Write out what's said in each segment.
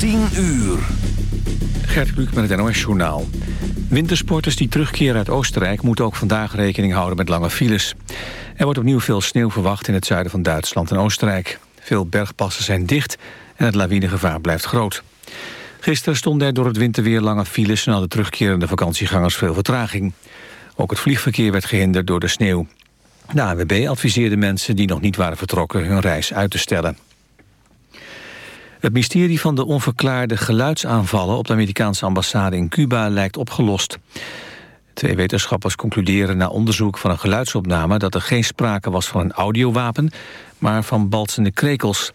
10 uur. Gert Kluk met het NOS-journaal. Wintersporters die terugkeren uit Oostenrijk... moeten ook vandaag rekening houden met lange files. Er wordt opnieuw veel sneeuw verwacht in het zuiden van Duitsland en Oostenrijk. Veel bergpassen zijn dicht en het lawinegevaar blijft groot. Gisteren stonden er door het winterweer lange files... en hadden terugkerende vakantiegangers veel vertraging. Ook het vliegverkeer werd gehinderd door de sneeuw. De ANWB adviseerde mensen die nog niet waren vertrokken... hun reis uit te stellen. Het mysterie van de onverklaarde geluidsaanvallen... op de Amerikaanse ambassade in Cuba lijkt opgelost. Twee wetenschappers concluderen na onderzoek van een geluidsopname... dat er geen sprake was van een audiowapen, maar van balsende krekels.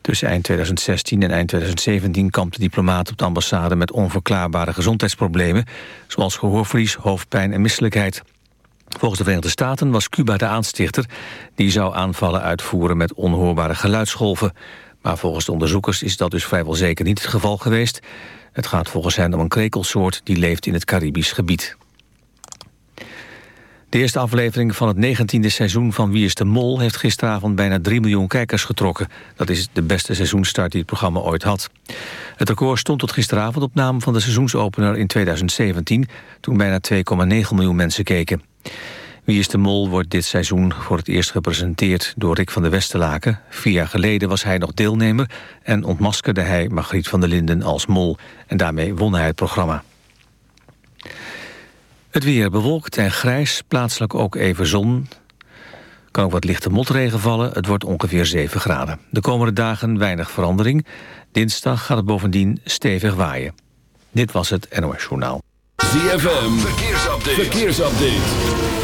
Tussen eind 2016 en eind 2017 kampte diplomaat op de ambassade... met onverklaarbare gezondheidsproblemen... zoals gehoorverlies, hoofdpijn en misselijkheid. Volgens de Verenigde Staten was Cuba de aanstichter... die zou aanvallen uitvoeren met onhoorbare geluidsgolven. Maar volgens de onderzoekers is dat dus vrijwel zeker niet het geval geweest. Het gaat volgens hen om een krekelsoort die leeft in het Caribisch gebied. De eerste aflevering van het negentiende seizoen van Wie is de Mol... heeft gisteravond bijna 3 miljoen kijkers getrokken. Dat is de beste seizoenstart die het programma ooit had. Het record stond tot gisteravond op naam van de seizoensopener in 2017... toen bijna 2,9 miljoen mensen keken. Wie is de Mol wordt dit seizoen voor het eerst gepresenteerd door Rick van der Westerlaken. Vier jaar geleden was hij nog deelnemer en ontmaskerde hij Margriet van der Linden als mol. En daarmee won hij het programma. Het weer bewolkt en grijs, plaatselijk ook even zon. Kan ook wat lichte motregen vallen, het wordt ongeveer 7 graden. De komende dagen weinig verandering. Dinsdag gaat het bovendien stevig waaien. Dit was het NOS Journaal. ZFM, verkeersupdate. verkeersupdate.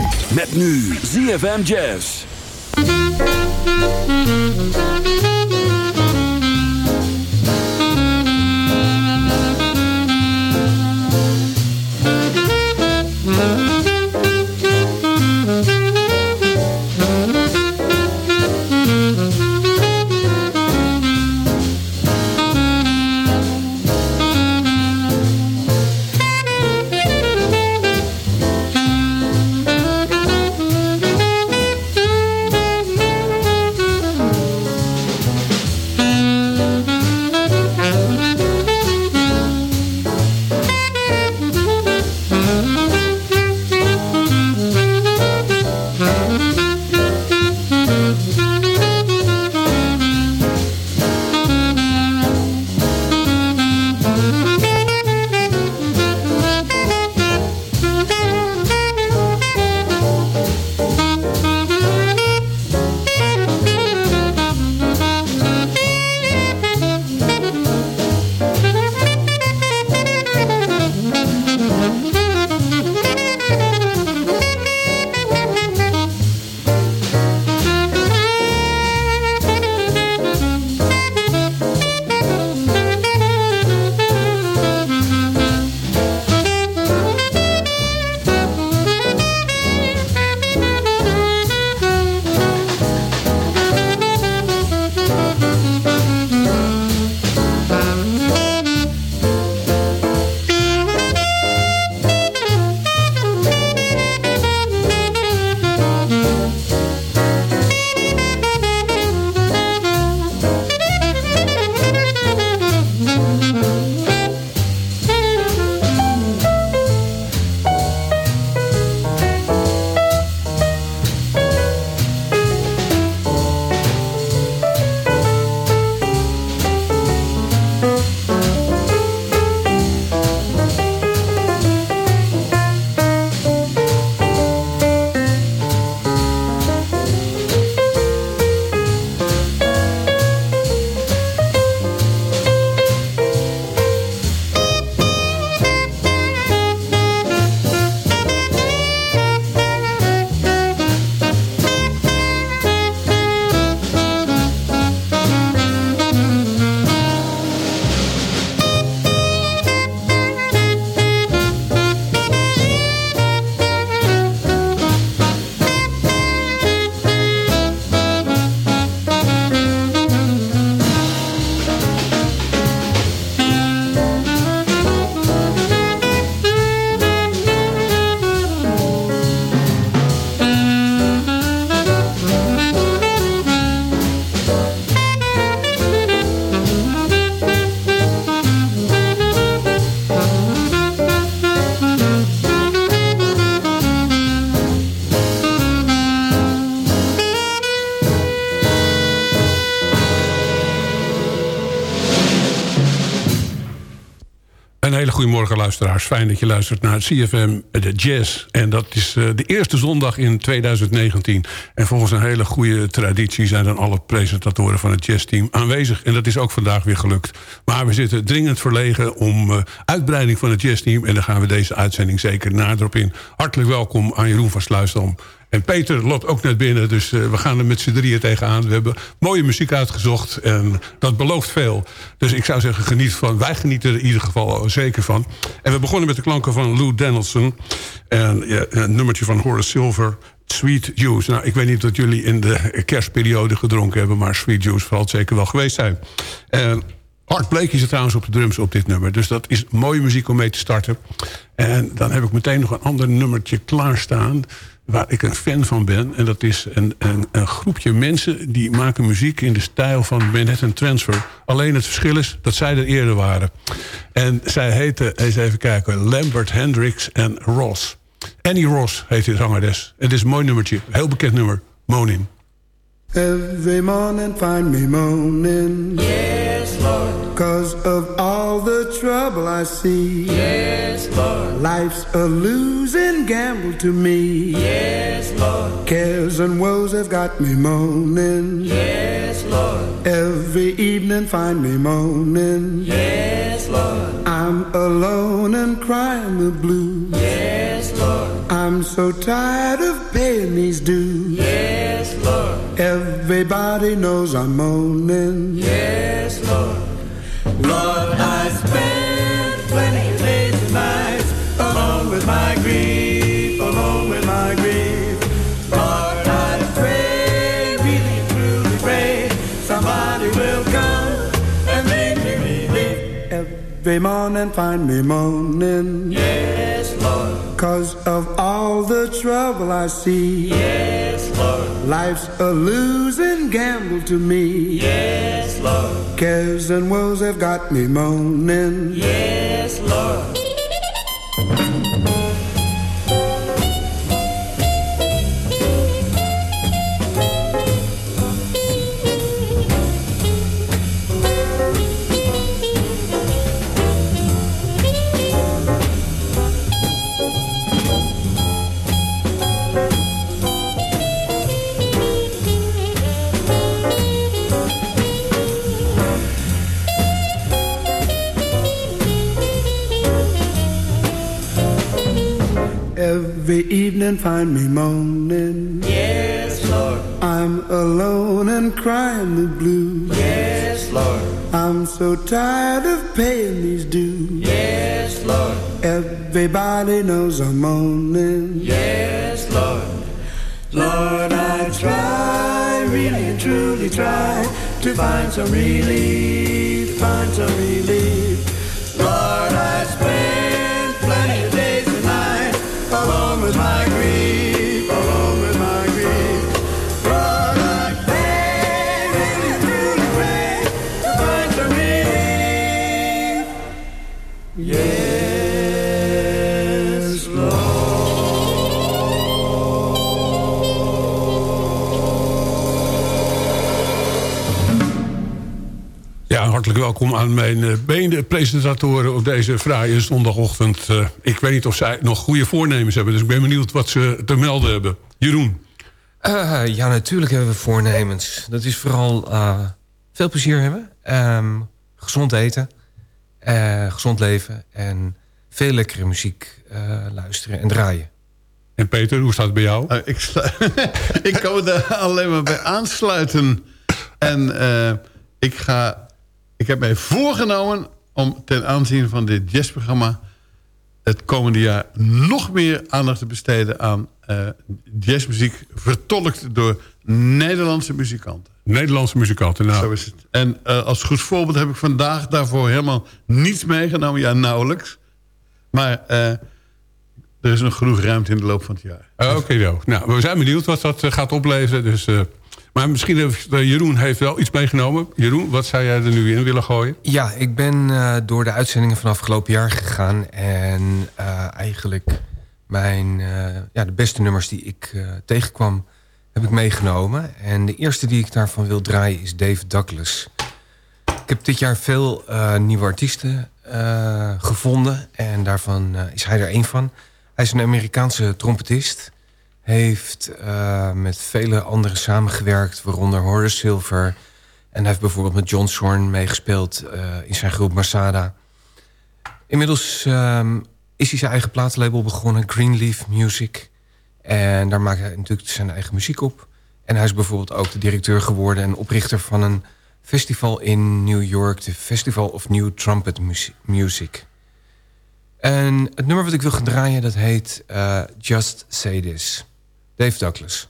Met nu ZFM Jazz. Hele goede morgen luisteraars. Fijn dat je luistert naar CFM de Jazz. En dat is uh, de eerste zondag in 2019. En volgens een hele goede traditie zijn dan alle presentatoren van het jazzteam aanwezig. En dat is ook vandaag weer gelukt. Maar we zitten dringend verlegen om uh, uitbreiding van het jazzteam. En daar gaan we deze uitzending zeker nader op in. Hartelijk welkom aan Jeroen van Sluisdam en Peter loopt ook net binnen, dus uh, we gaan er met z'n drieën tegenaan. We hebben mooie muziek uitgezocht en dat belooft veel. Dus ik zou zeggen, geniet van. Wij genieten er in ieder geval zeker van. En we begonnen met de klanken van Lou Danielson. En ja, een nummertje van Horace Silver. Sweet Juice. Nou, ik weet niet of jullie in de kerstperiode gedronken hebben... maar Sweet Juice zal het zeker wel geweest zijn. En Art Blake is er trouwens op de drums op dit nummer. Dus dat is mooie muziek om mee te starten. En dan heb ik meteen nog een ander nummertje klaarstaan waar ik een fan van ben. En dat is een, een, een, groepje mensen die maken muziek in de stijl van Manhattan Transfer. Alleen het verschil is dat zij er eerder waren. En zij heten, eens even kijken, Lambert Hendricks en Ross. Annie Ross heet de zangeres. Het is een mooi nummertje, heel bekend nummer, Monin. Every morning find me moaning. Yes, Lord. Cause of all the trouble I see. Yes, Lord. Life's a losing gamble to me. Yes, Lord. Cares and woes have got me moaning. Yes, Lord. Every evening find me moaning. Yes, Lord. I'm alone and crying the blues. Yes, Lord. I'm so tired of paying these dues. Yes. Everybody knows I'm moaning. Yes, Lord. Lord, I spend plenty of days and nights alone with my grief, alone with my grief. Lord, I pray, really truly pray, somebody will come and make me believe. Every morning find me moaning. Yes, Lord. Cause of all the trouble I see. Yes, Lord. Life's a losing gamble to me. Yes, Lord. Cares and woes have got me moaning. Yes, Lord. Evening find me moaning. Yes, Lord. I'm alone and crying the blues. Yes, Lord. I'm so tired of paying these dues. Yes, Lord. Everybody knows I'm moaning. Yes, Lord. Lord, I try, really and truly try to find some relief, find some relief. was. Hartelijk welkom aan mijn uh, beende presentatoren op deze fraaie zondagochtend. Uh, ik weet niet of zij nog goede voornemens hebben, dus ik ben benieuwd wat ze te melden hebben. Jeroen. Uh, ja, natuurlijk hebben we voornemens. Dat is vooral veel plezier hebben, um, gezond eten, gezond leven en veel lekkere muziek luisteren en draaien. En Peter, hoe staat het bij jou? ik, ik kan me daar alleen maar bij aansluiten. En ik ga ik heb mij voorgenomen om ten aanzien van dit jazzprogramma... het komende jaar nog meer aandacht te besteden aan uh, jazzmuziek... vertolkt door Nederlandse muzikanten. Nederlandse muzikanten, nou. Zo is het. En uh, als goed voorbeeld heb ik vandaag daarvoor helemaal niets meegenomen. Ja, nauwelijks. Maar uh, er is nog genoeg ruimte in de loop van het jaar. Oké, okay, nou, we zijn benieuwd wat dat gaat opleveren. Dus... Maar misschien heeft Jeroen heeft wel iets meegenomen. Jeroen, wat zou jij er nu in willen gooien? Ja, ik ben uh, door de uitzendingen van afgelopen jaar gegaan. En uh, eigenlijk mijn, ja, de beste nummers die ik tegenkwam, heb ik meegenomen. En de eerste die ik daarvan wil draaien is Dave Douglas. Ik heb dit jaar veel nieuwe artiesten eh, gevonden. En daarvan eh, is hij er één van. Hij is een Amerikaanse trompetist. Heeft eh, met vele anderen samengewerkt, waaronder Horace Silver. En hij heeft bijvoorbeeld met John Zorn meegespeeld in zijn groep Masada. Inmiddels ehm, is hij zijn eigen plaatlabel begonnen, Greenleaf Music. En daar maakt hij natuurlijk zijn eigen muziek op. En hij is bijvoorbeeld ook de directeur geworden en oprichter van een festival in New York, de Festival of New Trumpet Music. En het nummer wat ik wil gaan draaien, dat heet uh, Just Say This. Dave Douglas.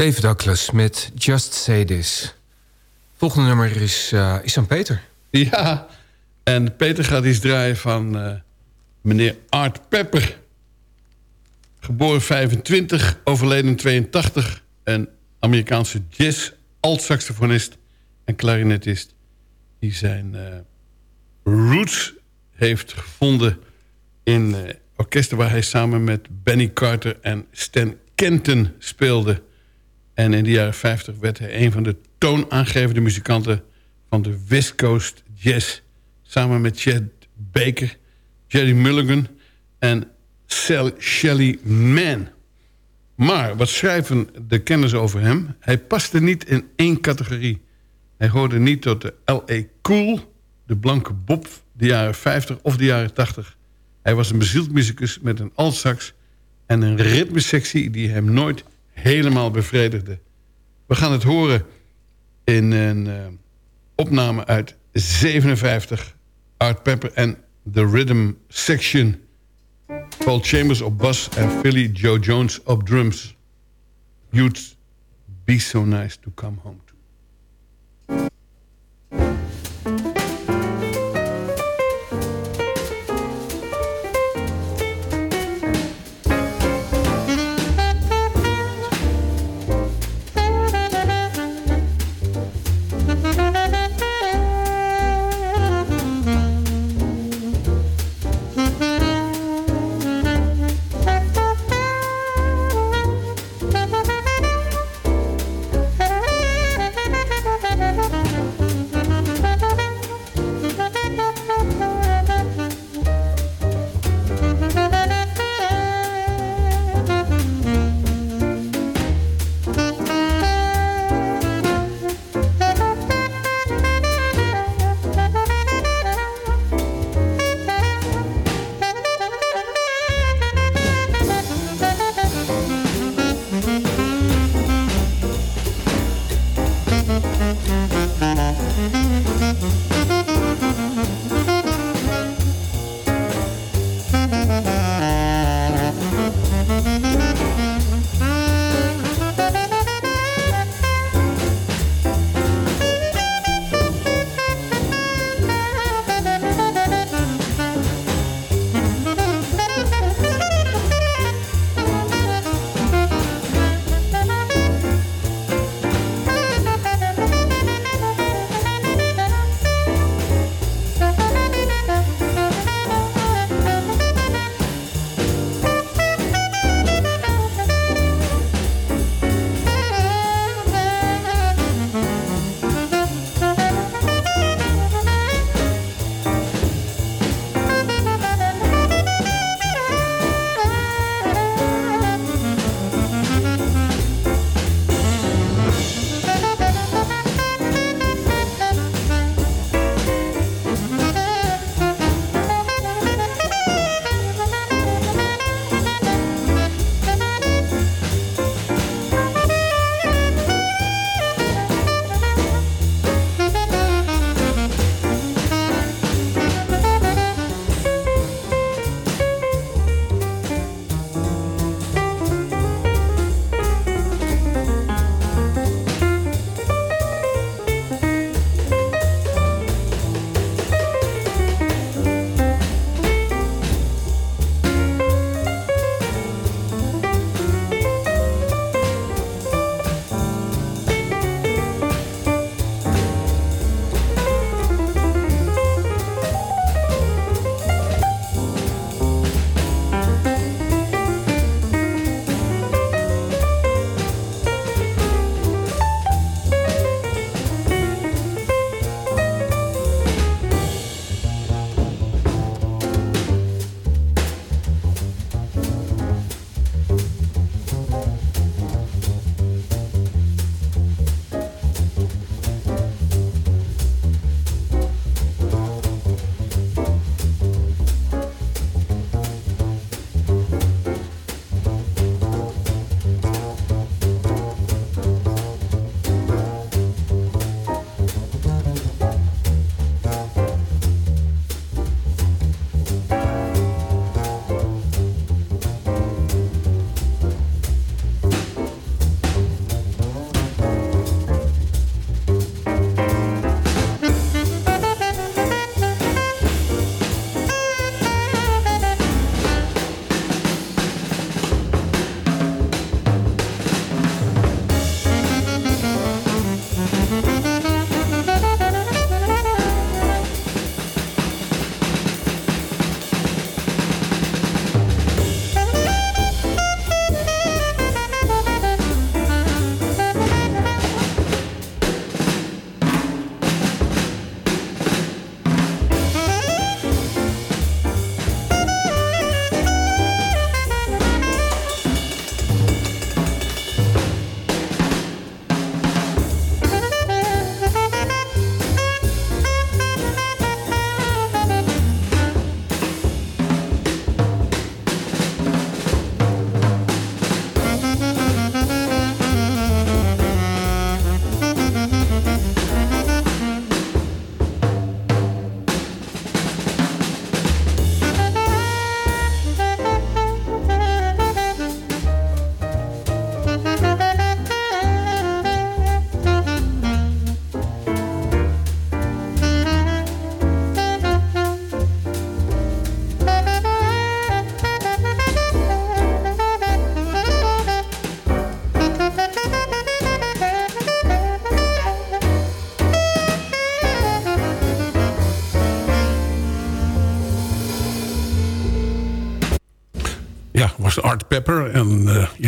David Douglas met Just Say This. Volgende nummer is, uh, is aan Peter. Ja, en Peter gaat iets draaien van uh, meneer Art Pepper. Geboren 25, overleden 82. Een Amerikaanse jazz, alt-saxofonist en klarinetist. Die zijn uh, roots heeft gevonden in orkesten... waar hij samen met Benny Carter en Stan Kenton speelde... En in de jaren 50 werd hij een van de toonaangevende muzikanten van de West Coast Jazz. Samen met Chet Baker, Jerry Mulligan en Shelly Mann. Maar wat schrijven de kenners over hem? Hij paste niet in één categorie. Hij hoorde niet tot de L.A. Cool, de blanke bob, de jaren 50 of de jaren 80. Hij was een bezield muzikus met een altsax en een ritmesectie die hem nooit helemaal bevredigde. We gaan het horen in een uh, opname uit 57. Art Pepper en The Rhythm Section. Paul Chambers op bas en Philly Joe Jones op drums. You'd be so nice to come home.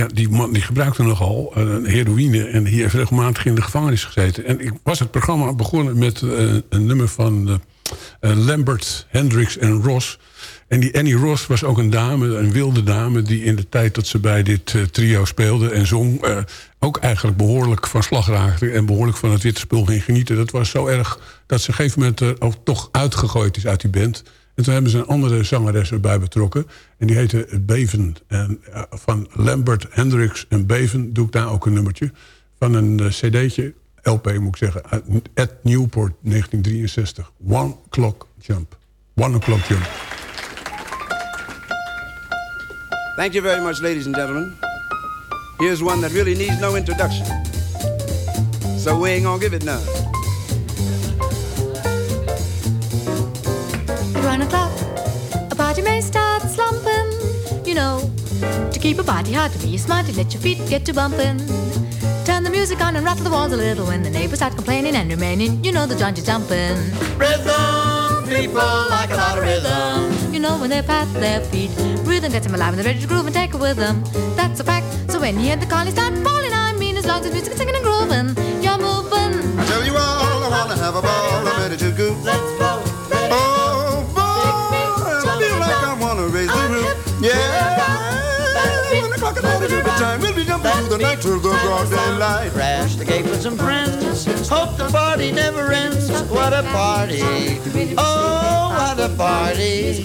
Die man die gebruikte nogal uh, heroïne. En die heeft regelmatig in de gevangenis gezeten. En ik was het programma begonnen met uh, een nummer van Lambert, Hendricks en Ross. En die Annie Ross was ook een dame, een wilde dame... die in de tijd dat ze bij dit trio speelde en zong... ook eigenlijk behoorlijk van slag raakte... en behoorlijk van het witte spul ging genieten. Dat was zo erg dat ze op een gegeven moment ook toch uitgegooid is uit die band... En toen hebben ze een andere zangeres erbij betrokken. En die heette Beven. En van Lambert, Hendricks en Beven doe ik daar ook een nummertje. Van een uh, cd'tje, LP moet ik zeggen, at Newport 1963. One Clock Jump. One O'Clock Jump. Thank you very much, ladies and gentlemen. Here's one that really needs no introduction. So we ain't gonna give it none. O'clock, a party may start slumping. You know, to keep a party hard to be smart, you let your feet get to bumping. Turn the music on and rattle the walls a little when the neighbors start complaining and remaining. You know the joint is jumping. Rhythm, people like a lot of rhythm. You know when they pat their feet, rhythm gets them alive and they're ready to groove and take it with them. That's a fact. So when you hear the collie start falling, I mean as long as music is singing and grooving, you're moving. I tell you all, I wanna have a ball, I wanna raise the roof. Yeah. When the clock is on the time, we'll be jumping through the night till the broad daylight. Crash the gate with some friends. Hope the party never ends. What a party! Oh, what a party!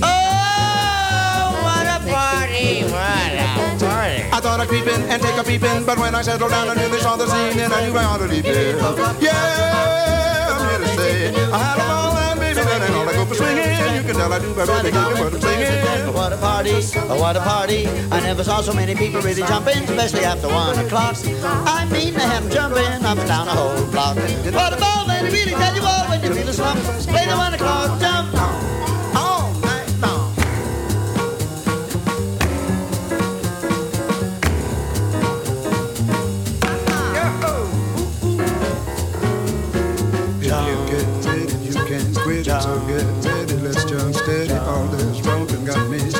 Oh, what a party! What a party! I thought I'd creep in and take a peep in, but when I settled down and really saw the scene, then I knew I ought to leave it. Yeah, I'm here to stay. I had a ball and baby, that ain't all I go for swinging. You can tell I do by really giving what I'm singing. What a party, oh, what a party. I never saw so many people really jumping, especially after one o'clock. I mean, they have them jumping up and down the whole block. What a ball, man, really tell you all when you feel a slump. Play the one o'clock jump.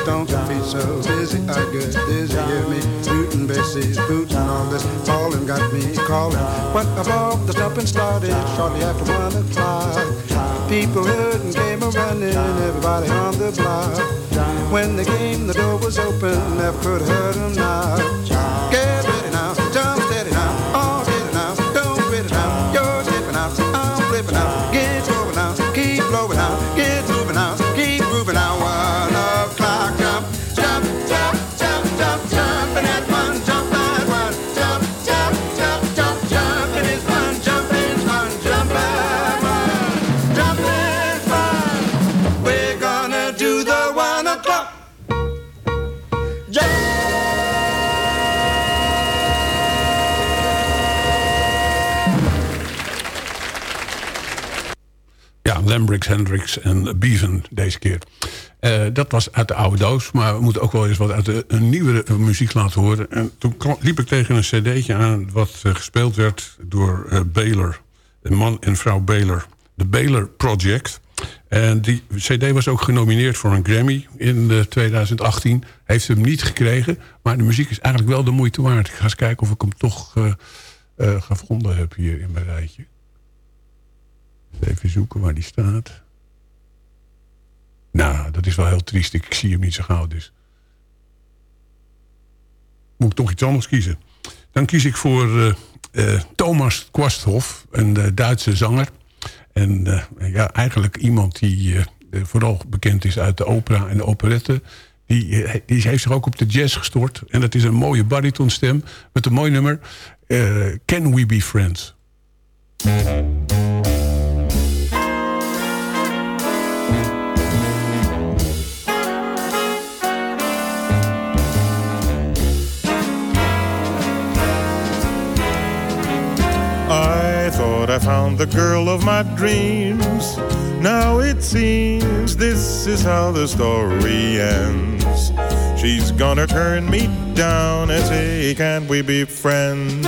Me be so dizzy. I get dizzy, hear me shooting bases, booting all this falling got me calling. When above the jumping started, shortly after one o'clock, people heard and came a running, everybody on the block. When they came, the door was open, never could have heard them knock. Get Ja, Lambrix, Hendrix en Beaven deze keer. Eh, dat was uit de oude doos, maar we moeten ook wel eens wat uit de, een nieuwere muziek laten horen. En toen liep ik tegen een cd'tje aan wat eh, gespeeld werd door eh Baylor. Een man en vrouw Baylor. De Baylor Project. En die cd was ook genomineerd voor een Grammy in eh, 2018. Heeft hem niet gekregen, maar de muziek is eigenlijk wel de moeite waard. Ik ga eens kijken of ik hem toch gevonden heb hier in mijn rijtje. Even zoeken waar die staat. Nou, dat is wel heel triest. Ik zie hem niet zo gauw dus. Moet ik toch iets anders kiezen. Dan kies ik voor eh, eh, Thomas Kwasthoff, een eh, Duitse zanger. En ja, eigenlijk iemand die vooral bekend is uit de opera en de operette. Die, die heeft zich ook op de jazz gestort. En dat is een mooie baritonstem met een mooi nummer. Can We Be Friends? I found the girl of my dreams. Now it seems this is how the story ends. She's gonna turn me down and say, Can't we be friends?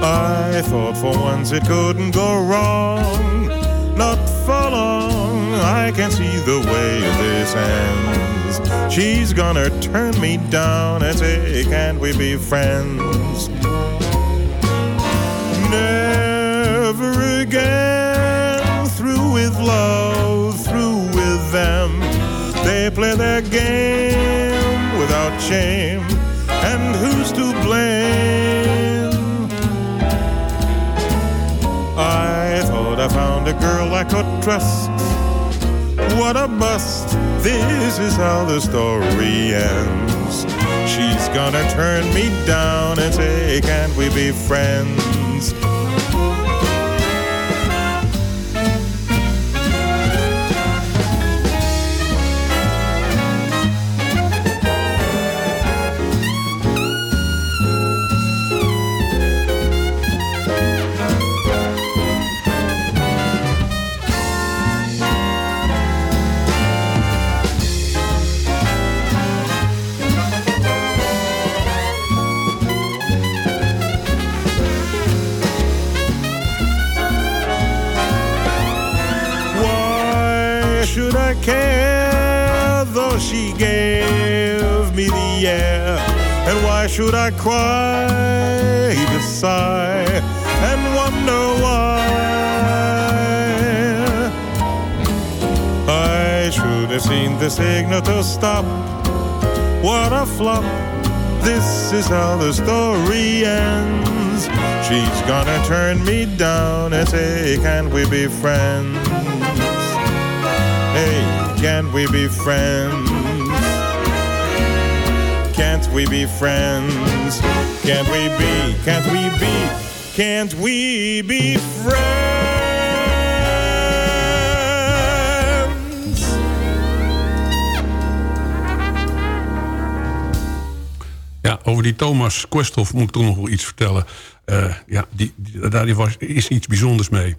I thought for once it couldn't go wrong. Not for long. I can see the way this ends. She's gonna turn me down and say, Can't we be friends? Through with love, through with them. They play their game without shame. And who's to blame? I thought I found a girl I could trust. What a bust. This is how the story ends. She's gonna turn me down and say, Can't we be friends? Should I cry to sigh and wonder why? I should have seen the signal to stop. What a flop. This is how the story ends. She's gonna turn me down and say, Can't we be friends? Hey, can't we be friends? We be friends? Can't we be? Can't we be? Can't we be friends? Ja, over die Thomas Questhoff moet ik toch nog wel iets vertellen. Eh, ja, die, die- daar was, is iets bijzonders mee.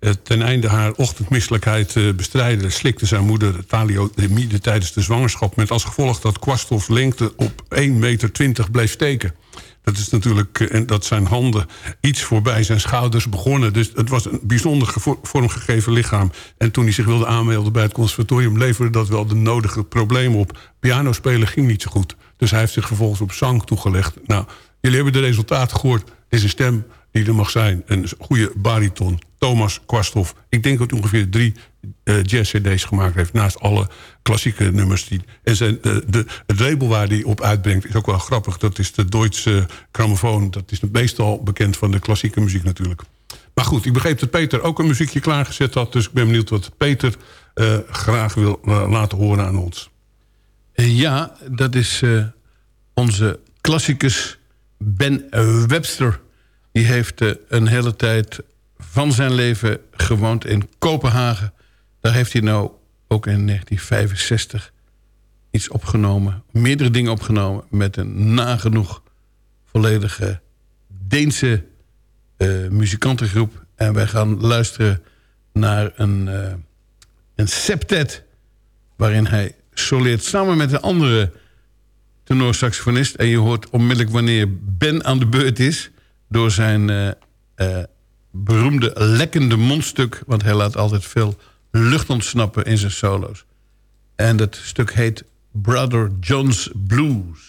Eh, ten einde haar ochtendmisselijkheid te bestrijden... slikte zijn moeder thalidomide tijdens de zwangerschap... met als gevolg dat Quasthoffs lengte op 1,20 meter bleef steken. Dat is natuurlijk, eh, en dat zijn handen iets voorbij zijn schouders begonnen. Dus het was een bijzonder vormgegeven lichaam. En toen hij zich wilde aanmelden bij het conservatorium... leverde dat wel de nodige problemen op. Piano spelen ging niet zo goed. Dus hij heeft zich vervolgens op zang toegelegd. Nou, jullie hebben de resultaten gehoord. Dit is een stem die er mag zijn. Een goede bariton. Thomas Kwasthoff. Ik denk dat hij ongeveer drie eh, jazz-cd's gemaakt heeft... naast alle klassieke nummers. Die, en zijn, eh, de, het label waar hij op uitbrengt is ook wel grappig. Dat is de Duitse grammofoon. Dat is meestal bekend van de klassieke muziek natuurlijk. Maar goed, ik begreep dat Peter ook een muziekje klaargezet had... dus ik ben benieuwd wat Peter eh, graag wil laten horen aan ons. Ja, dat is onze klassicus Ben Webster. Die heeft eh, een hele tijd van zijn leven gewoond in Kopenhagen. Daar heeft hij nou ook in 1965 iets opgenomen. Meerdere dingen opgenomen met een nagenoeg volledige Deense eh, muzikantengroep. En wij gaan luisteren naar een, eh, een septet... waarin hij soleert samen met een andere tenorsaxofonist. En je hoort onmiddellijk wanneer Ben aan de beurt is... door zijn eh, eh, beroemde lekkende mondstuk... want hij laat altijd veel lucht ontsnappen in zijn solo's. En dat stuk heet Brother John's Blues.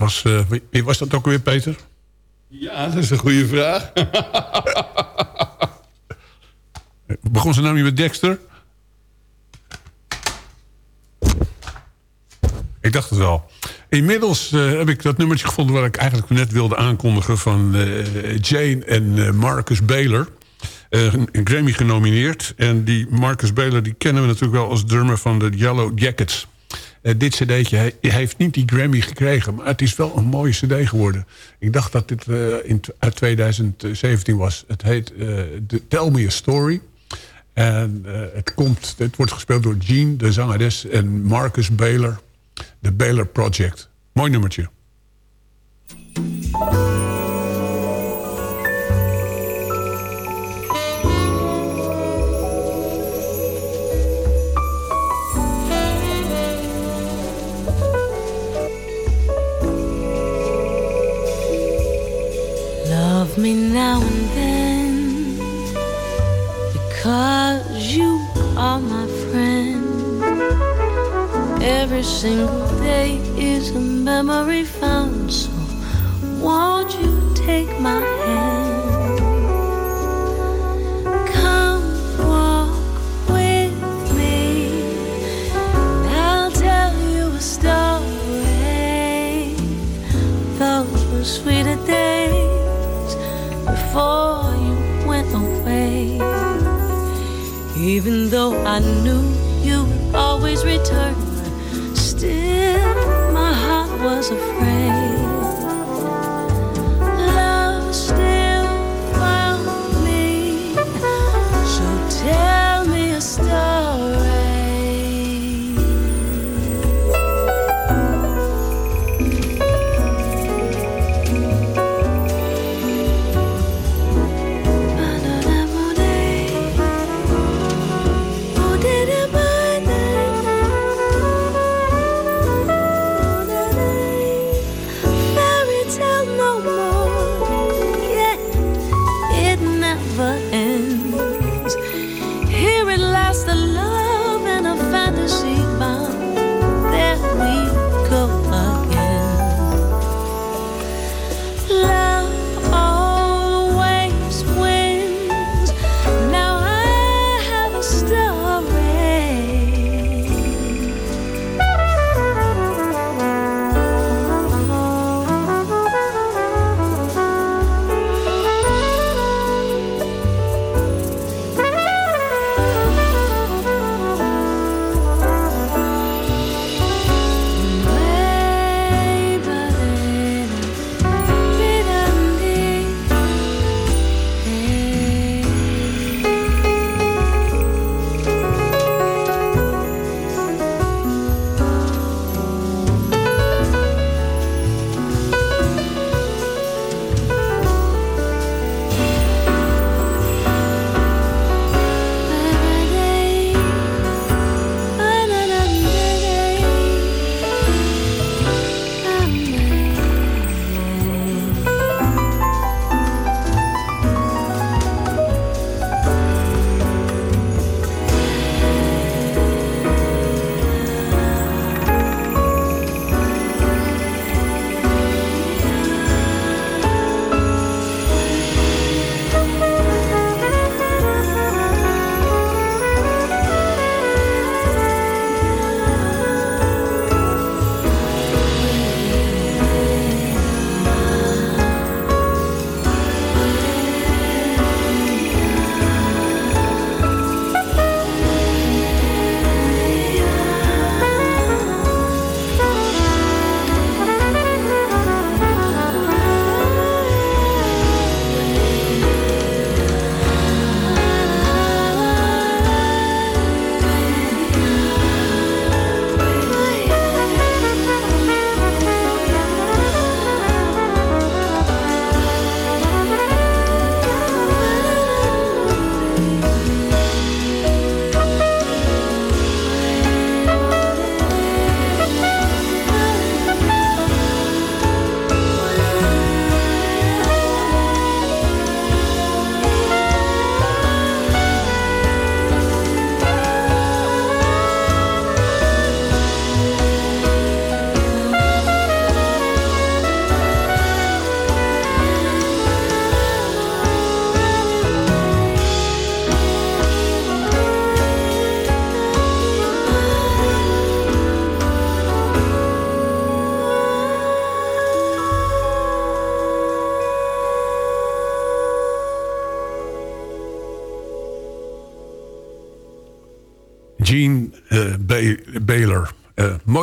Was, eh, wie- was dat ook weer, Peter? Ja, dat is een goede vraag. Begon ze nou niet met Dexter? Ik dacht het wel. Inmiddels eh, heb ik dat nummertje gevonden... waar ik eigenlijk net wilde aankondigen... van eh, Jane en Marcus Baylor. Een Grammy genomineerd. En die Marcus Baylor die kennen we natuurlijk wel als drummer van de Yellow Jackets. Eh, dit cd'tje heeft niet die Grammy gekregen... maar het is wel een mooie cd geworden. Ik dacht dat dit eh, in, uit 2017 was. Het heet eh, The Tell Me A Story... En eh, het, komt, het wordt gespeeld door Gene, de zangeres... en Marcus Baylor, de Baylor Project. Mooi nummertje. Me now and then because you are my friend. Every single day is a memory found, so won't you take my hand? Before you went away. Even though I knew you would always return, still my heart was afraid.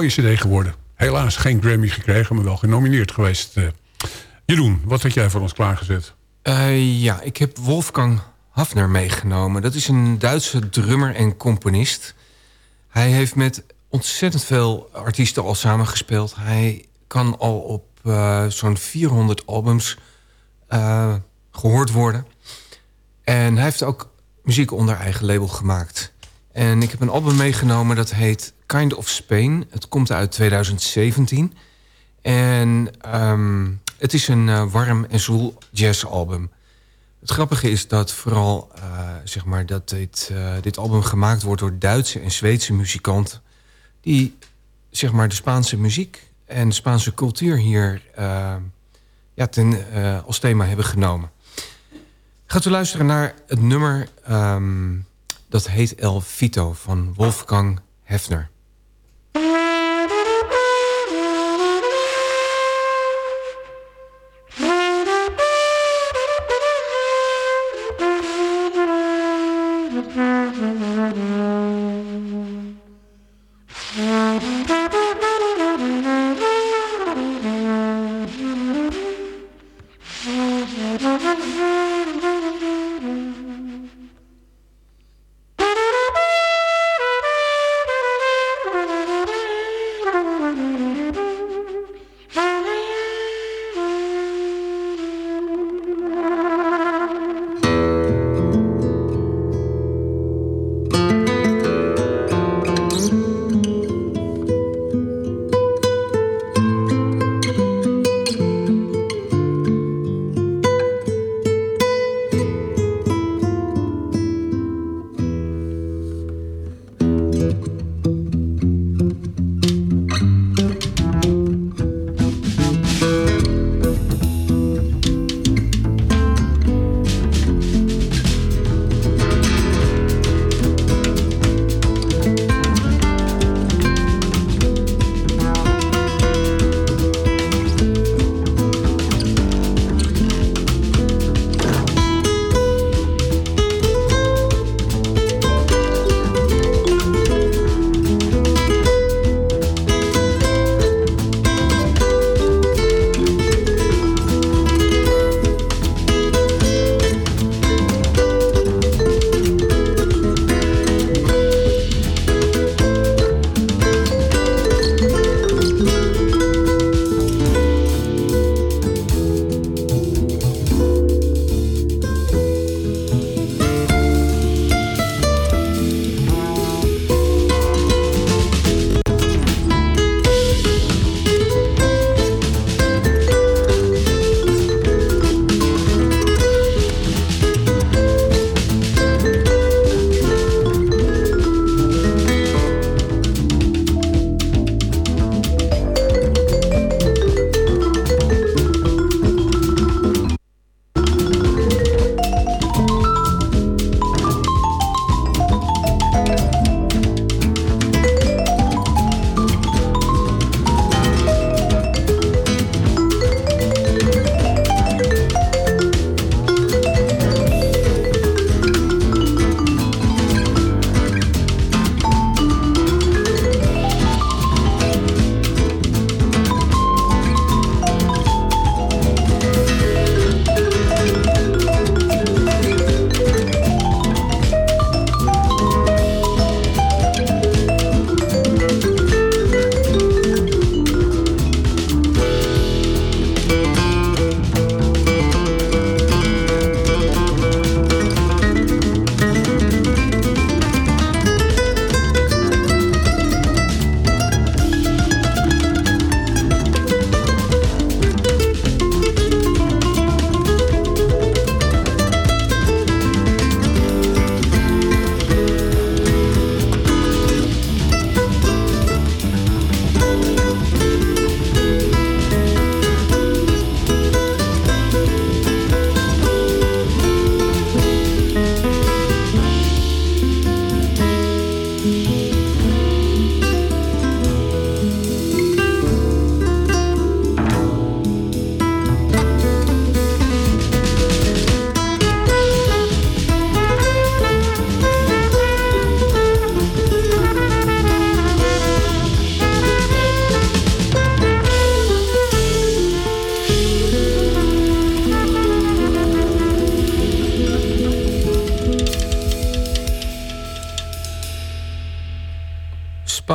Cd geworden. Helaas geen Grammy gekregen, maar wel genomineerd geweest. Uh, Jeroen, wat had jij voor ons klaargezet? ja, ik heb Wolfgang Hafner meegenomen. Dat is een Duitse drummer en componist. Hij heeft met ontzettend veel artiesten al samengespeeld. Hij kan al op zo'n 400 albums gehoord worden. En hij heeft ook muziek onder eigen label gemaakt. En ik heb een album meegenomen dat heet Kind of Spain. Het komt uit 2017. En um, het is een uh, warm en zwoel jazzalbum. Het grappige is dat vooral uh, zeg maar dat dit, uh, dit album gemaakt wordt door Duitse en Zweedse muzikanten. Die zeg maar de Spaanse muziek en de Spaanse cultuur hier ja, ten, als thema hebben genomen. Gaat u luisteren naar het nummer um, dat heet El Vito van Wolfgang Hefner.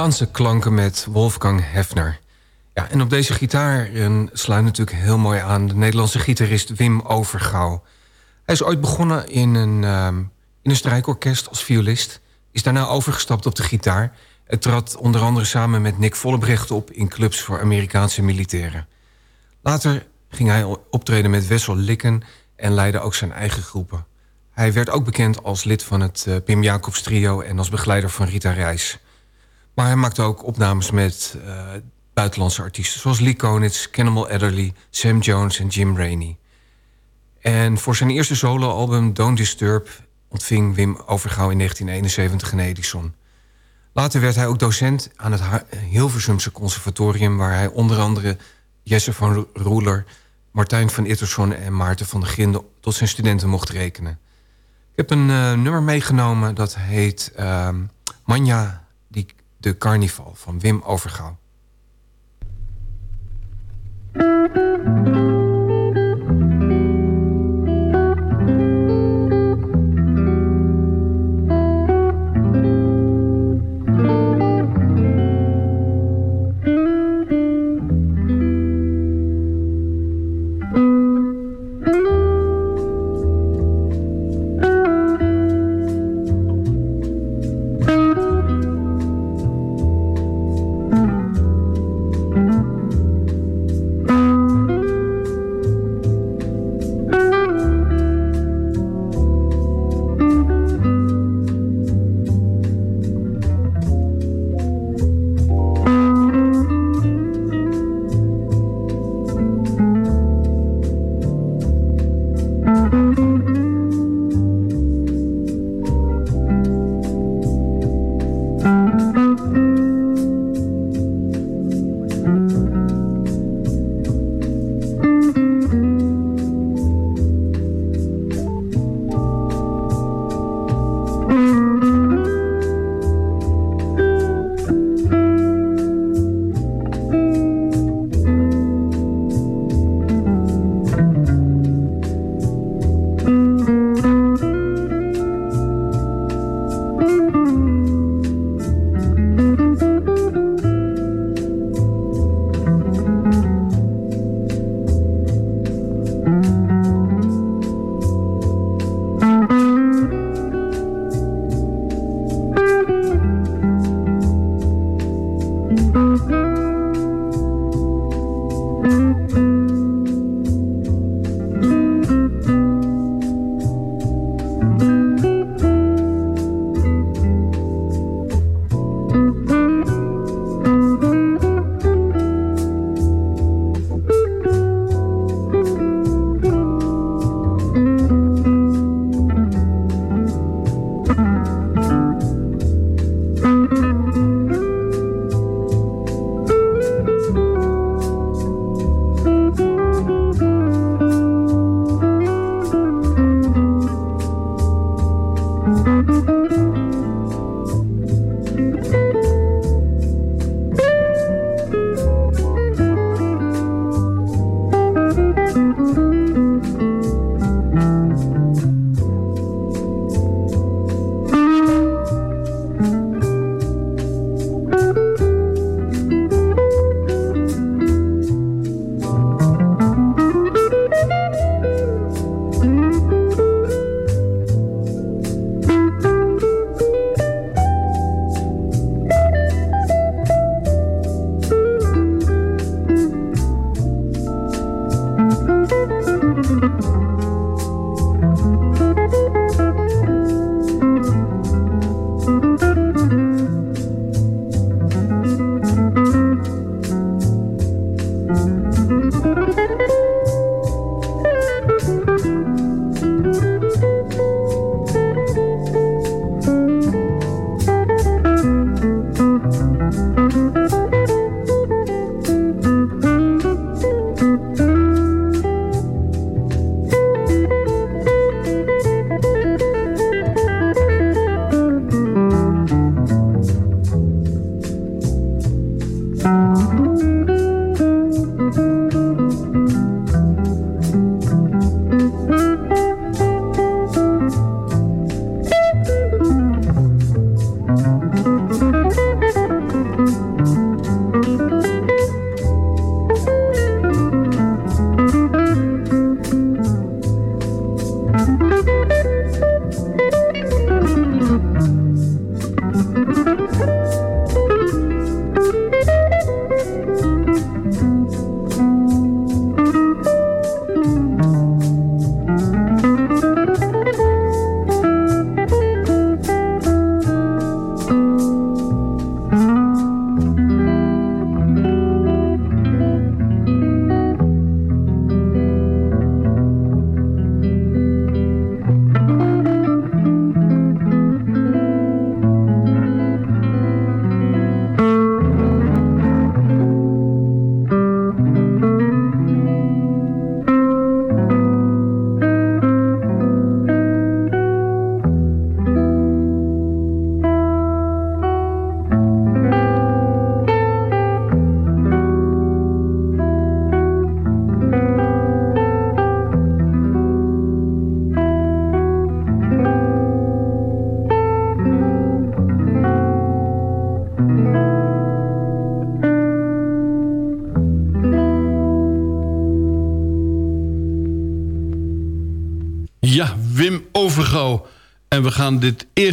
Spaanse klanken met Wolfgang Hefner. Ja, en op deze gitaar sluit natuurlijk heel mooi aan... de Nederlandse gitarist Wim Overgouw. Hij is ooit begonnen in een, um, in een strijkorkest als violist... is daarna overgestapt op de gitaar... en trad onder andere samen met Nick Vollebrecht op... in clubs voor Amerikaanse militairen. Later ging hij optreden met Wessel Likken... en leidde ook zijn eigen groepen. Hij werd ook bekend als lid van het uh, Pim Jacobs trio... en als begeleider van Rita Reis. Maar hij maakte ook opnames met uh, buitenlandse artiesten... zoals Lee Konitz, Cannibal Adderley, Sam Jones en Jim Rainey. En voor zijn eerste soloalbum Don't Disturb... ontving Wim Overgouw in 1971 een Edison. Later werd hij ook docent aan het Hilversumse conservatorium... waar hij onder andere Jesse van Roeler... Martijn van Itterson en Maarten van der Grinde... tot zijn studenten mocht rekenen. Ik heb een uh, nummer meegenomen dat heet uh, Manja de Carnival van Wim Overgouw.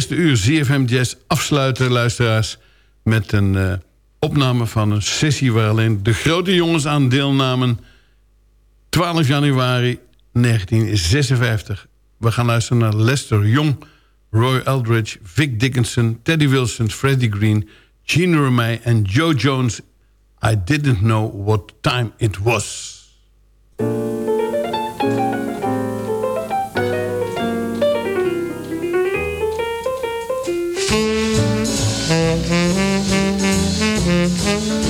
Eerste uur ZFM Jazz afsluiten, luisteraars... met een uh, opname van een sessie waar alleen de grote jongens aan deelnamen. 12 januari 1956. We gaan luisteren naar Lester Young, Roy Eldridge, Vic Dickinson... Teddy Wilson, Freddie Green, Gene Romay en Joe Jones... I didn't know what time it was. En